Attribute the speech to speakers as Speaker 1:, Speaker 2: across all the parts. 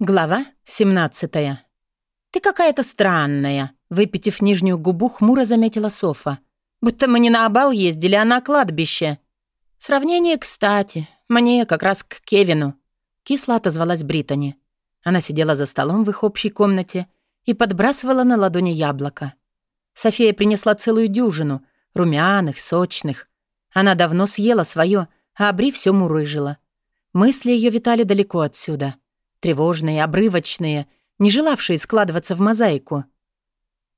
Speaker 1: Глава 17 «Ты какая-то странная», — выпитив нижнюю губу, хмуро заметила Софа. «Будто мы не на бал ездили, а на кладбище». «Сравнение кстати. Мне как раз к Кевину», — кисло отозвалась Британи. Она сидела за столом в их общей комнате и подбрасывала на ладони яблоко. София принесла целую дюжину, румяных, сочных. Она давно съела свое, а Бри все мурыжила. Мысли ее витали далеко отсюда — тревожные, обрывочные, не желавшие складываться в мозаику.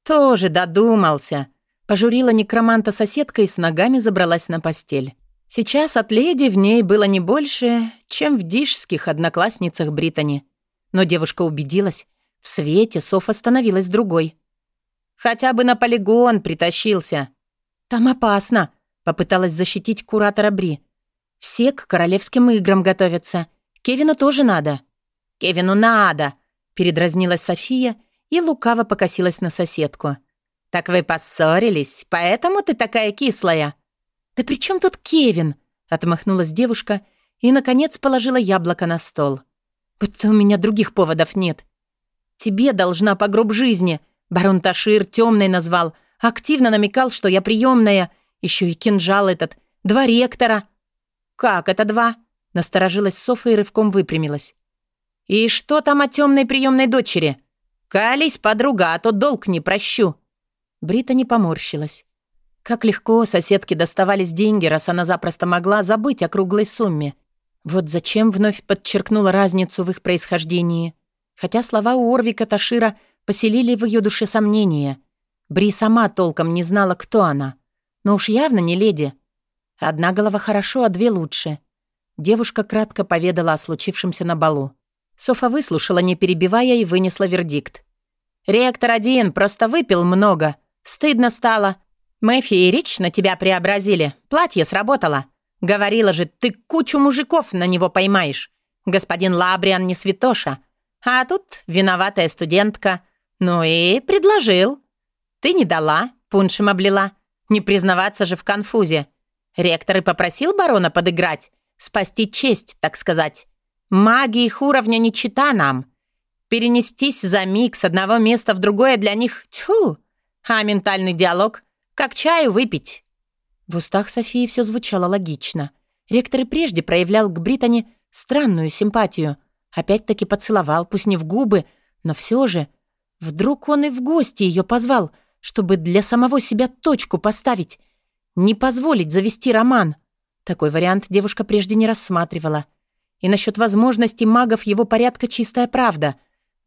Speaker 1: «Тоже додумался!» — пожурила некроманта соседка и с ногами забралась на постель. Сейчас от леди в ней было не больше, чем в дишских одноклассницах Британи. Но девушка убедилась, в свете Софа становилась другой. «Хотя бы на полигон притащился!» «Там опасно!» — попыталась защитить куратора Бри. «Все к королевским играм готовятся. Кевину тоже надо». «Кевину надо!» — передразнилась София и лукаво покосилась на соседку. «Так вы поссорились, поэтому ты такая кислая?» «Да при чем тут Кевин?» — отмахнулась девушка и, наконец, положила яблоко на стол. «Будто у меня других поводов нет. Тебе должна по гроб жизни. Барон Ташир темной назвал, активно намекал, что я приемная, еще и кинжал этот, два ректора». «Как это два?» — насторожилась Софа и рывком выпрямилась. «И что там о темной приемной дочери? Кались, подруга, а то долг не прощу». Брита не поморщилась. Как легко соседке доставались деньги, раз она запросто могла забыть о круглой сумме. Вот зачем вновь подчеркнула разницу в их происхождении. Хотя слова у Орвика Ташира поселили в ее душе сомнения. Бри сама толком не знала, кто она. Но уж явно не леди. Одна голова хорошо, а две лучше. Девушка кратко поведала о случившемся на балу. Софа выслушала, не перебивая, и вынесла вердикт. «Ректор один, просто выпил много. Стыдно стало. Мэфи и Рич на тебя преобразили. Платье сработало. Говорила же, ты кучу мужиков на него поймаешь. Господин Лабриан не святоша. А тут виноватая студентка. Ну и предложил. Ты не дала, пуншем облила. Не признаваться же в конфузе. Ректор и попросил барона подыграть. Спасти честь, так сказать. Маги их уровня не чита нам. Перенестись за миг с одного места в другое для них — тьфу! А ментальный диалог — как чаю выпить. В устах Софии все звучало логично. Ректор и прежде проявлял к Британи странную симпатию. Опять-таки поцеловал, пусть не в губы, но все же. Вдруг он и в гости ее позвал, чтобы для самого себя точку поставить. Не позволить завести роман. Такой вариант девушка прежде не рассматривала — и насчет возможности магов его порядка чистая правда.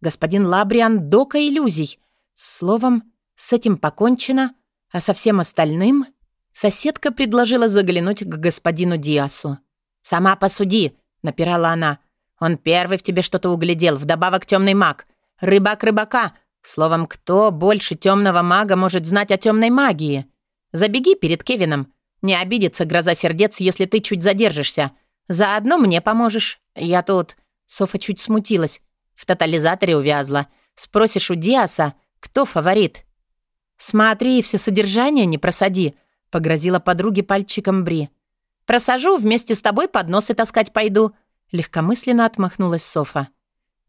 Speaker 1: Господин Лабриан — дока иллюзий. Словом, с этим покончено, а со всем остальным соседка предложила заглянуть к господину Диасу. «Сама посуди», — напирала она. «Он первый в тебе что-то углядел, вдобавок темный маг. Рыбак рыбака. Словом, кто больше темного мага может знать о темной магии? Забеги перед Кевином. Не обидится гроза сердец, если ты чуть задержишься. Заодно мне поможешь. Я тут...» Софа чуть смутилась. В тотализаторе увязла. Спросишь у Диаса, кто фаворит. «Смотри, все содержание не просади», — погрозила подруге пальчиком Бри. «Просажу, вместе с тобой подносы таскать пойду», — легкомысленно отмахнулась Софа.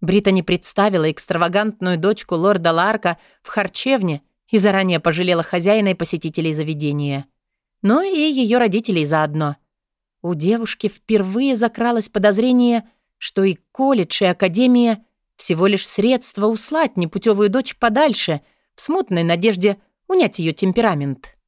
Speaker 1: Брита не представила экстравагантную дочку лорда Ларка в харчевне и заранее пожалела хозяина и посетителей заведения. Но и ее родителей заодно — у девушки впервые закралось подозрение, что и колледж, и академия — всего лишь средство услать непутевую дочь подальше, в смутной надежде унять ее темперамент.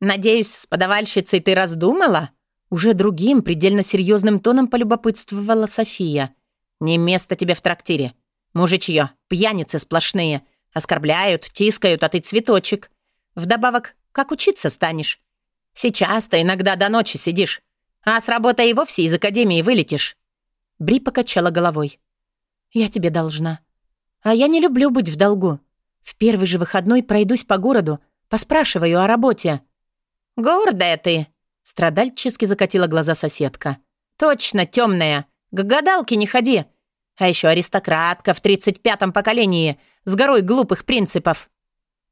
Speaker 1: «Надеюсь, с подавальщицей ты раздумала?» Уже другим, предельно серьезным тоном полюбопытствовала София. «Не место тебе в трактире. Мужичье, пьяницы сплошные. Оскорбляют, тискают, а ты цветочек. Вдобавок, как учиться станешь? Сейчас-то иногда до ночи сидишь. А с работы и вовсе из академии вылетишь». Бри покачала головой. «Я тебе должна. А я не люблю быть в долгу. В первый же выходной пройдусь по городу, поспрашиваю о работе». «Гордая ты!» — страдальчески закатила глаза соседка. «Точно, темная. К гадалке не ходи. А еще аристократка в тридцать пятом поколении с горой глупых принципов».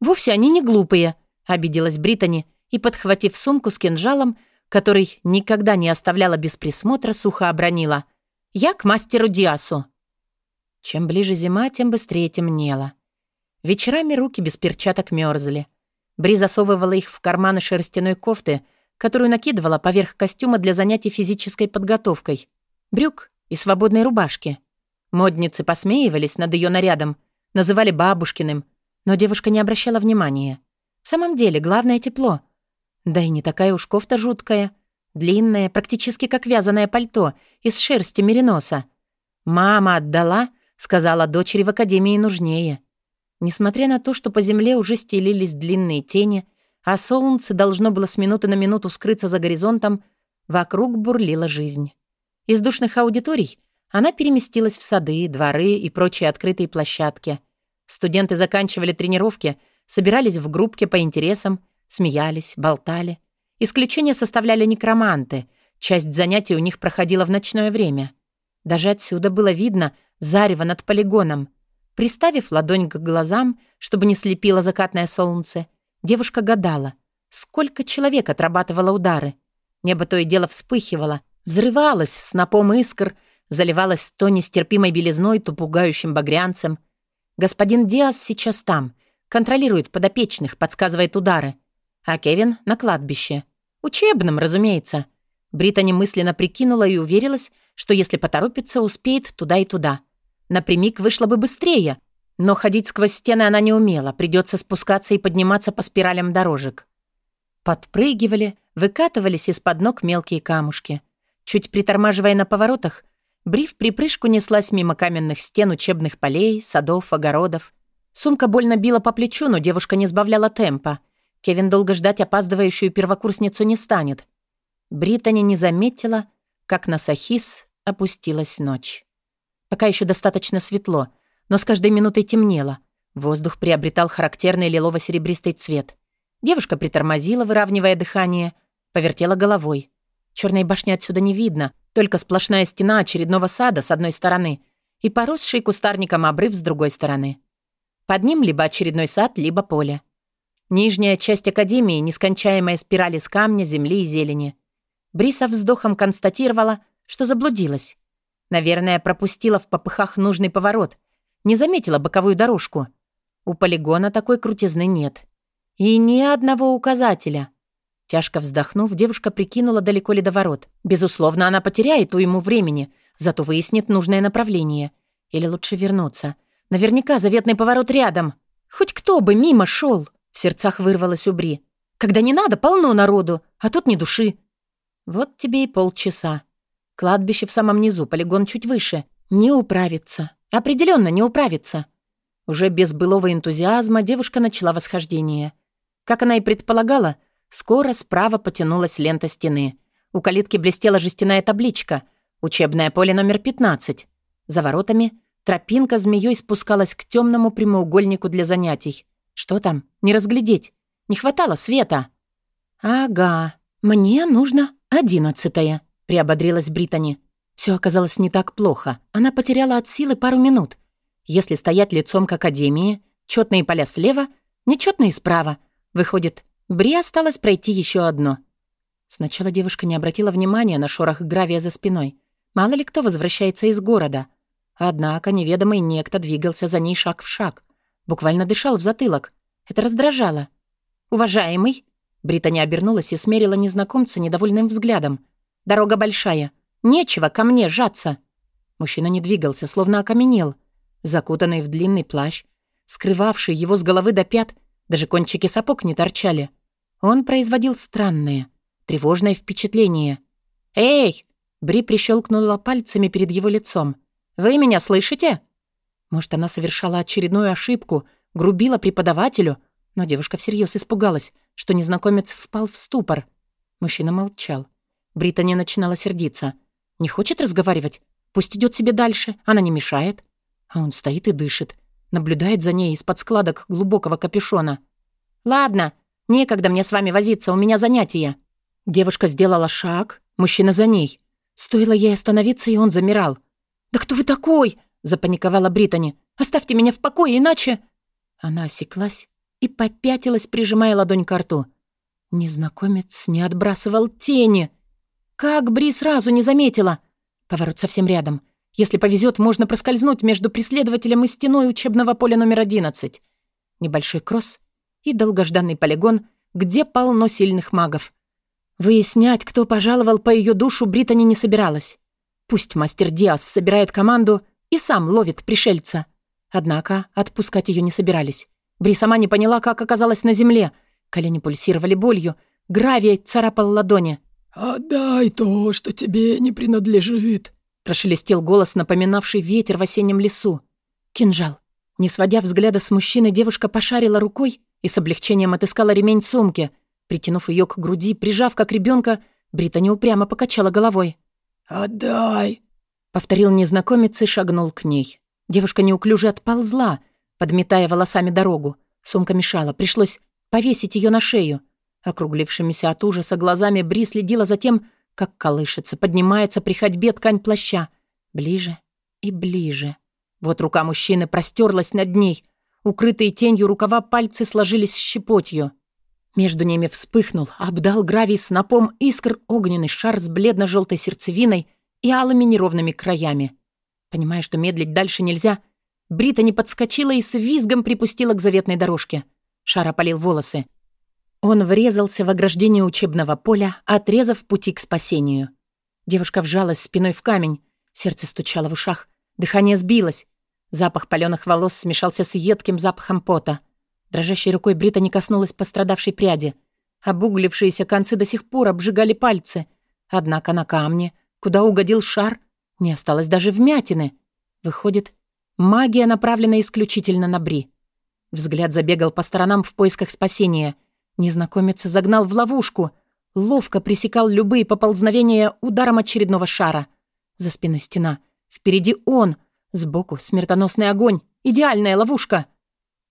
Speaker 1: «Вовсе они не глупые», — обиделась Британи и, подхватив сумку с кинжалом, который никогда не оставляла без присмотра, сухо обронила. «Я к мастеру Диасу». Чем ближе зима, тем быстрее темнело. Вечерами руки без перчаток мерзли. Бри засовывала их в карманы шерстяной кофты, которую накидывала поверх костюма для занятий физической подготовкой, брюк и свободной рубашки. Модницы посмеивались над ее нарядом, называли бабушкиным, но девушка не обращала внимания. В самом деле, главное — тепло. Да и не такая уж кофта жуткая. Длинная, практически как вязаное пальто, из шерсти мериноса. Мама отдала, сказала дочери в академии нужнее. Несмотря на то, что по земле уже стелились длинные тени, а солнце должно было с минуты на минуту скрыться за горизонтом, вокруг бурлила жизнь. Из душных аудиторий она переместилась в сады, дворы и прочие открытые площадки. Студенты заканчивали тренировки, собирались в группке по интересам, смеялись, болтали. Исключение составляли некроманты. Часть занятий у них проходила в ночное время. Даже отсюда было видно зарево над полигоном — Приставив ладонь к глазам, чтобы не слепило закатное солнце, девушка гадала, сколько человек отрабатывало удары. Небо то и дело вспыхивало, взрывалось снопом искр, заливалось то нестерпимой белизной, то пугающим багрянцем. Господин Диас сейчас там, контролирует подопечных, подсказывает удары. А Кевин на кладбище. Учебным, разумеется. Британи мысленно прикинула и уверилась, что если поторопится, успеет туда и туда. Напрямик вышло бы быстрее, но ходить сквозь стены она не умела, придется спускаться и подниматься по спиралям дорожек. Подпрыгивали, выкатывались из-под ног мелкие камушки. Чуть притормаживая на поворотах, Бри в припрыжку неслась мимо каменных стен учебных полей, садов, огородов. Сумка больно била по плечу, но девушка не сбавляла темпа. Кевин долго ждать опаздывающую первокурсницу не станет. Британи не заметила, как на Сахис опустилась ночь. Пока еще достаточно светло, но с каждой минутой темнело. Воздух приобретал характерный лилово-серебристый цвет. Девушка притормозила, выравнивая дыхание, повертела головой. Черной башни отсюда не видно, только сплошная стена очередного сада с одной стороны и поросший кустарником обрыв с другой стороны. Под ним либо очередной сад, либо поле. Нижняя часть академии — нескончаемая спираль из камня, земли и зелени. Бриса вздохом констатировала, что заблудилась. Наверное, пропустила в попыхах нужный поворот. Не заметила боковую дорожку. У полигона такой крутизны нет. И ни одного указателя. Тяжко вздохнув, девушка прикинула, далеко ли до ворот. Безусловно, она потеряет у ему времени, зато выяснит нужное направление. Или лучше вернуться. Наверняка заветный поворот рядом. Хоть кто бы мимо шел, в сердцах вырвалась у Бри. Когда не надо, полно народу, а тут ни души. Вот тебе и полчаса. Кладбище в самом низу, полигон чуть выше. Не управится. Определенно не управится. Уже без былого энтузиазма девушка начала восхождение. Как она и предполагала, скоро справа потянулась лента стены. У калитки блестела жестяная табличка «Учебное поле номер 15». За воротами тропинка змеей спускалась к темному прямоугольнику для занятий. Что там? Не разглядеть. Не хватало света. «Ага, мне нужно одиннадцатое», приободрилась Британи. Все оказалось не так плохо. Она потеряла от силы пару минут. Если стоять лицом к академии, четные поля слева, нечетные справа. Выходит, Бри осталось пройти еще одно. Сначала девушка не обратила внимания на шорох гравия за спиной. Мало ли кто возвращается из города. Однако неведомый некто двигался за ней шаг в шаг. Буквально дышал в затылок. Это раздражало. «Уважаемый!» Британи обернулась и смерила незнакомца недовольным взглядом. Дорога большая. Нечего ко мне жаться». Мужчина не двигался, словно окаменел. Закутанный в длинный плащ, скрывавший его с головы до пят, даже кончики сапог не торчали. Он производил странное, тревожное впечатление. «Эй!» — Бри прищелкнула пальцами перед его лицом. «Вы меня слышите?» Может, она совершала очередную ошибку, грубила преподавателю, но девушка всерьез испугалась, что незнакомец впал в ступор. Мужчина молчал. Британи начинала сердиться. Не хочет разговаривать? Пусть идет себе дальше, она не мешает. А он стоит и дышит, наблюдает за ней из-под складок глубокого капюшона. «Ладно, некогда мне с вами возиться, у меня занятия». Девушка сделала шаг, мужчина за ней. Стоило ей остановиться, и он замирал. «Да кто вы такой?» — запаниковала Британи. «Оставьте меня в покое, иначе...» Она осеклась и попятилась, прижимая ладонь к рту. Незнакомец не отбрасывал тени. Как Бри сразу не заметила? Поворот совсем рядом. Если повезет, можно проскользнуть между преследователем и стеной учебного поля номер 11. Небольшой кросс и долгожданный полигон, где полно сильных магов. Выяснять, кто пожаловал по ее душу, Британи не собиралась. Пусть мастер Диас собирает команду и сам ловит пришельца. Однако отпускать ее не собирались. Бри сама не поняла, как оказалась на земле. Колени пульсировали болью, гравий царапал ладони.
Speaker 2: «Отдай то, что тебе не принадлежит»,
Speaker 1: Прошелестел голос, напоминавший ветер в осеннем лесу. Кинжал. Не сводя взгляда с мужчины, девушка пошарила рукой и с облегчением отыскала ремень сумки. Притянув ее к груди, прижав как ребенка, Британи упрямо покачала головой.
Speaker 2: «Отдай!»
Speaker 1: — повторил незнакомец и шагнул к ней. Девушка неуклюже отползла, подметая волосами дорогу. Сумка мешала, пришлось повесить ее на шею. Округлившимися от ужаса глазами Бри следила за тем, как колышется, поднимается при ходьбе ткань плаща. Ближе и ближе. Вот рука мужчины простерлась над ней. Укрытые тенью рукава пальцы сложились щепотью. Между ними вспыхнул, обдал гравий снопом искр огненный шар с бледно-желтой сердцевиной и алыми неровными краями. Понимая, что медлить дальше нельзя, Брита не подскочила и с визгом припустила к заветной дорожке. Шар опалил волосы. Он врезался в ограждение учебного поля, отрезав пути к спасению. Девушка вжалась спиной в камень, сердце стучало в ушах, дыхание сбилось. Запах палёных волос смешался с едким запахом пота. Дрожащей рукой Брита не коснулась пострадавшей пряди. Обуглившиеся концы до сих пор обжигали пальцы. Однако на камне, куда угодил шар, не осталось даже вмятины. Выходит, магия направлена исключительно на Бри. Взгляд забегал по сторонам в поисках спасения — Незнакомец загнал в ловушку, ловко пресекал любые поползновения ударом очередного шара. За спиной стена. Впереди он. Сбоку смертоносный огонь. Идеальная ловушка.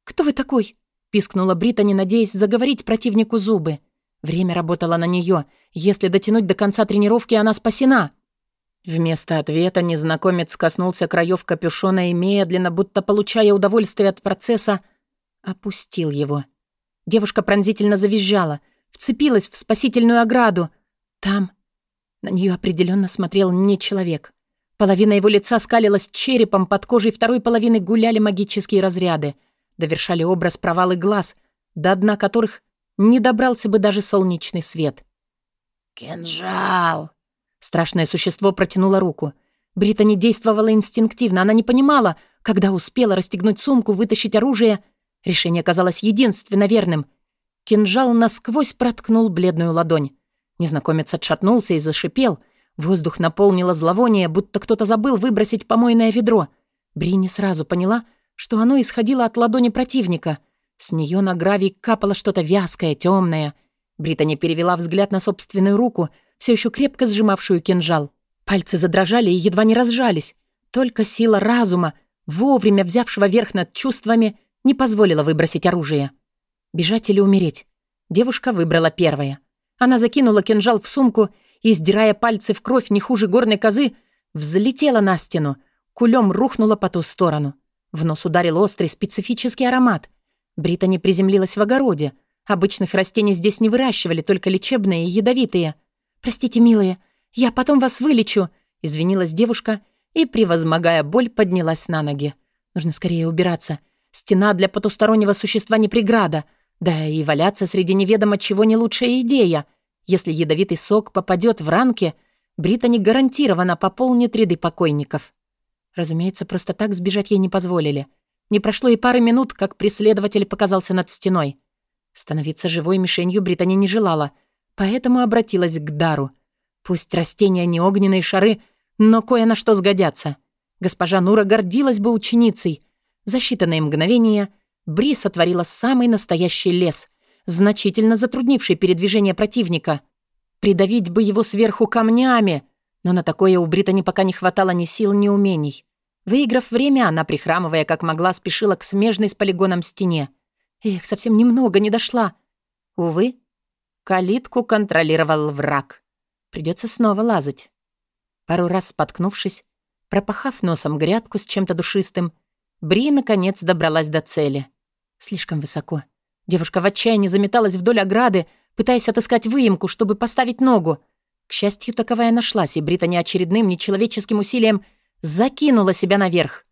Speaker 1: «Кто вы такой?» — пискнула Британи, надеясь заговорить противнику зубы. Время работало на нее. Если дотянуть до конца тренировки, она спасена. Вместо ответа незнакомец коснулся краев капюшона и медленно, будто получая удовольствие от процесса, опустил его. — Девушка пронзительно завизжала, вцепилась в спасительную ограду. Там на нее определенно смотрел не человек. Половина его лица скалилась черепом, под кожей второй половины гуляли магические разряды. Довершали образ провалы глаз, до дна которых не добрался бы даже солнечный свет.
Speaker 2: «Кинжал!»
Speaker 1: Страшное существо протянуло руку. Брита не действовала инстинктивно, она не понимала, когда успела расстегнуть сумку, вытащить оружие — Решение казалось единственно верным. Кинжал насквозь проткнул бледную ладонь. Незнакомец отшатнулся и зашипел. Воздух наполнило зловоние, будто кто-то забыл выбросить помойное ведро. Бри не сразу поняла, что оно исходило от ладони противника. С нее на гравий капало что-то вязкое, темное. Британи перевела взгляд на собственную руку, все еще крепко сжимавшую кинжал. Пальцы задрожали и едва не разжались. Только сила разума, вовремя взявшего верх над чувствами, не позволила выбросить оружие. Бежать или умереть? Девушка выбрала первое. Она закинула кинжал в сумку и, сдирая пальцы в кровь не хуже горной козы, взлетела на стену, кулем рухнула по ту сторону. В нос ударил острый специфический аромат. Британи приземлилась в огороде. Обычных растений здесь не выращивали, только лечебные и ядовитые. «Простите, милые, я потом вас вылечу», — извинилась девушка и, превозмогая боль, поднялась на ноги. «Нужно скорее убираться. Стена для потустороннего существа не преграда. Да и валяться среди неведомо чего не лучшая идея. Если ядовитый сок попадет в ранки, Британи гарантированно пополнит ряды покойников. Разумеется, просто так сбежать ей не позволили. Не прошло и пары минут, как преследователь показался над стеной. Становиться живой мишенью Британи не желала, поэтому обратилась к дару. Пусть растения не огненные шары, но кое на что сгодятся. Госпожа Нура гордилась бы ученицей, за считанные мгновения Бри сотворила самый настоящий лес, значительно затруднивший передвижение противника. Придавить бы его сверху камнями, но на такое у Британи пока не хватало ни сил, ни умений. Выиграв время, она, прихрамывая как могла, спешила к смежной с полигоном стене. Эх, совсем немного не дошла. Увы, калитку контролировал враг. Придется снова лазать. Пару раз споткнувшись, пропахав носом грядку с чем-то душистым, Бри, наконец, добралась до цели. Слишком высоко. Девушка в отчаянии заметалась вдоль ограды, пытаясь отыскать выемку, чтобы поставить ногу. К счастью, таковая нашлась, и Брита очередным нечеловеческим усилием закинула себя наверх.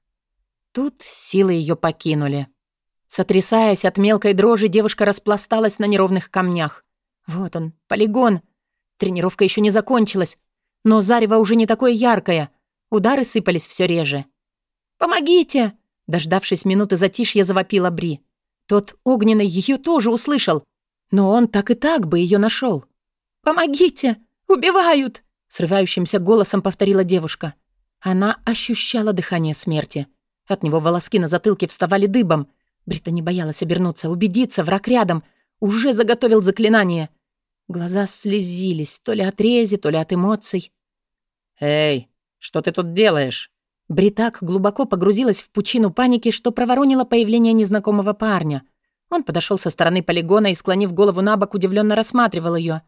Speaker 1: Тут силы ее покинули. Сотрясаясь от мелкой дрожи, девушка распласталась на неровных камнях. Вот он, полигон. Тренировка еще не закончилась, но зарево уже не такое яркое. Удары сыпались все реже. «Помогите!» Дождавшись минуты затишья, завопила Бри. Тот огненный ее тоже услышал, но он так и так бы ее нашел. «Помогите! Убивают!» Срывающимся голосом повторила девушка. Она ощущала дыхание смерти. От него волоски на затылке вставали дыбом. Брита не боялась обернуться, убедиться, враг рядом. Уже заготовил заклинание. Глаза слезились, то ли от рези, то ли от эмоций.
Speaker 3: «Эй, что ты тут делаешь?»
Speaker 1: Бритак глубоко погрузилась в пучину паники, что проворонило появление незнакомого парня. Он подошел со стороны полигона и, склонив голову на бок, удивленно рассматривал ее.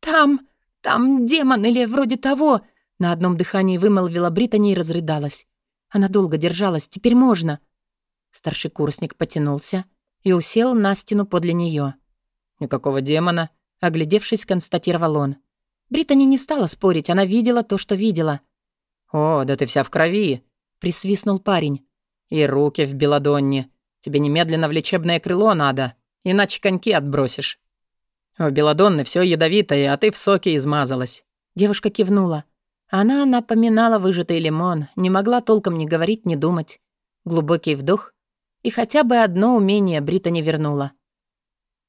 Speaker 1: «Там, там демон или вроде того!» На одном дыхании вымолвила Британи и разрыдалась. Она долго держалась, теперь можно. Старший курсник потянулся и усел на стену подле нее.
Speaker 3: «Никакого демона», — оглядевшись, констатировал он.
Speaker 1: Британи не стала спорить, она видела то, что видела.
Speaker 3: «О, да ты вся в крови», — присвистнул парень. «И руки в белодонне. Тебе немедленно в лечебное крыло надо, иначе коньки отбросишь». «У белодонны все ядовитое, а ты в соке измазалась».
Speaker 1: Девушка кивнула. Она напоминала выжатый лимон, не могла толком ни говорить, ни думать. Глубокий вдох, и хотя бы одно умение Брита не вернула.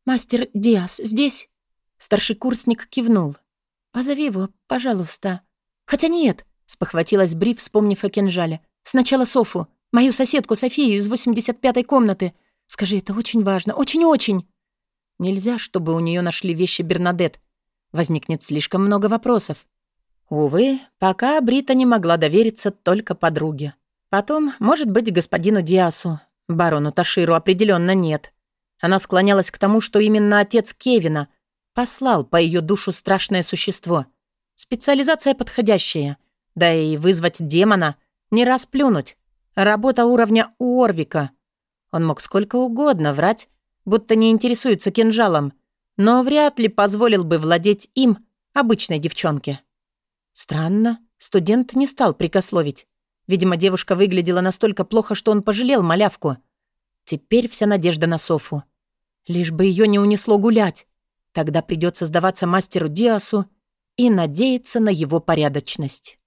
Speaker 1: «Мастер Диас здесь?» Старший курсник кивнул. «Позови его, пожалуйста». «Хотя нет», — спохватилась Бри, вспомнив о кинжале. «Сначала Софу, мою соседку Софию из 85-й комнаты. Скажи, это очень важно, очень-очень». Нельзя, чтобы у нее нашли вещи Бернадет. Возникнет слишком много вопросов. Увы, пока Брита не могла довериться только подруге. Потом, может быть, господину Диасу. Барону Таширу определенно нет. Она склонялась к тому, что именно отец Кевина послал по ее душу страшное существо. Специализация подходящая. Да и вызвать демона не расплюнуть. Работа уровня Уорвика. Он мог сколько угодно врать, будто не интересуется кинжалом, но вряд ли позволил бы владеть им обычной девчонке. Странно, студент не стал прикословить. Видимо, девушка выглядела настолько плохо, что он пожалел малявку. Теперь вся надежда на Софу. Лишь бы ее не унесло гулять. Тогда придется сдаваться мастеру Диасу и надеяться на его порядочность.